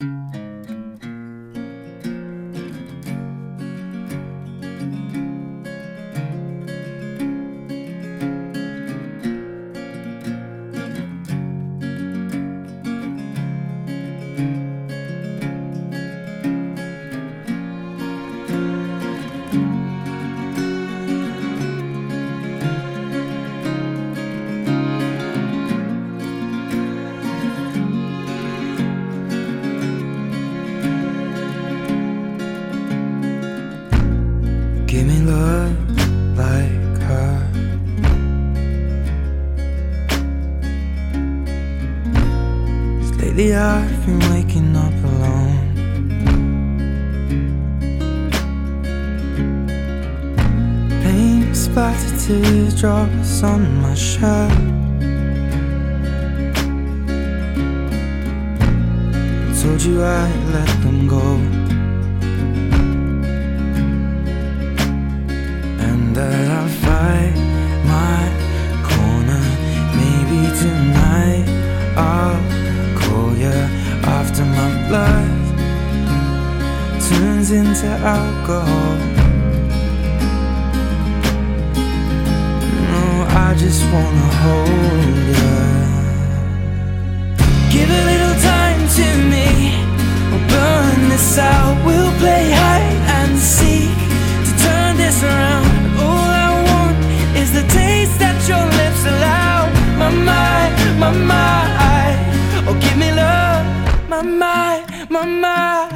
Give lately I've been waking up alone. Paint splattered teardrops on my shirt. Told you I'd let them go. Into alcohol. No, I just wanna hold you. Give a little time to me. We'll burn this out. We'll play hide and seek to turn this around. All I want is the taste that your lips allow. My mind, my mind. Oh, give me love. My mind, my mind.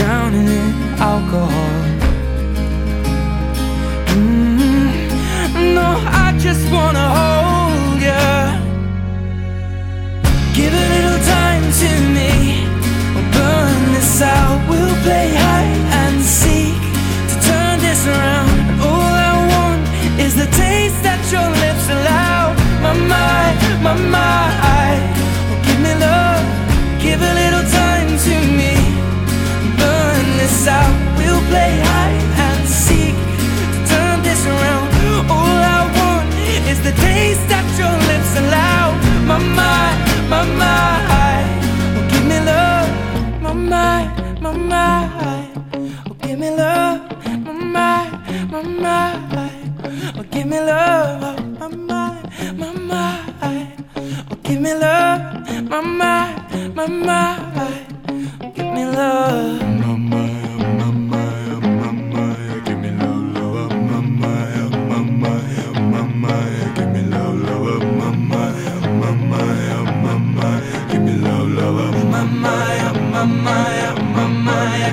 drowning in alcohol. Mm, no, I just wanna hold you. Give a little time to me. We'll burn this out. We'll play hide and seek to turn this around. All I want is the taste that your lips allow. My mind, my mind. Oh, give me love. Give a little time mind. Oh, give me love. My mind, my mind. Oh, give me love. My mind, my mind. Oh, give me love.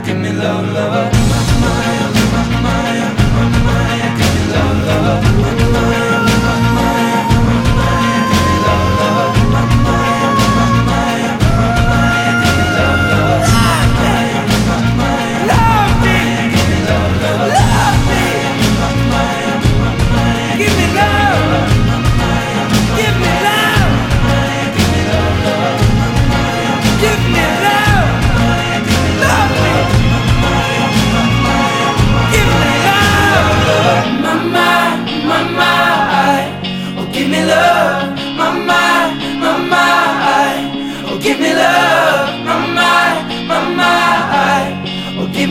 Give me love, love.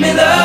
Me love.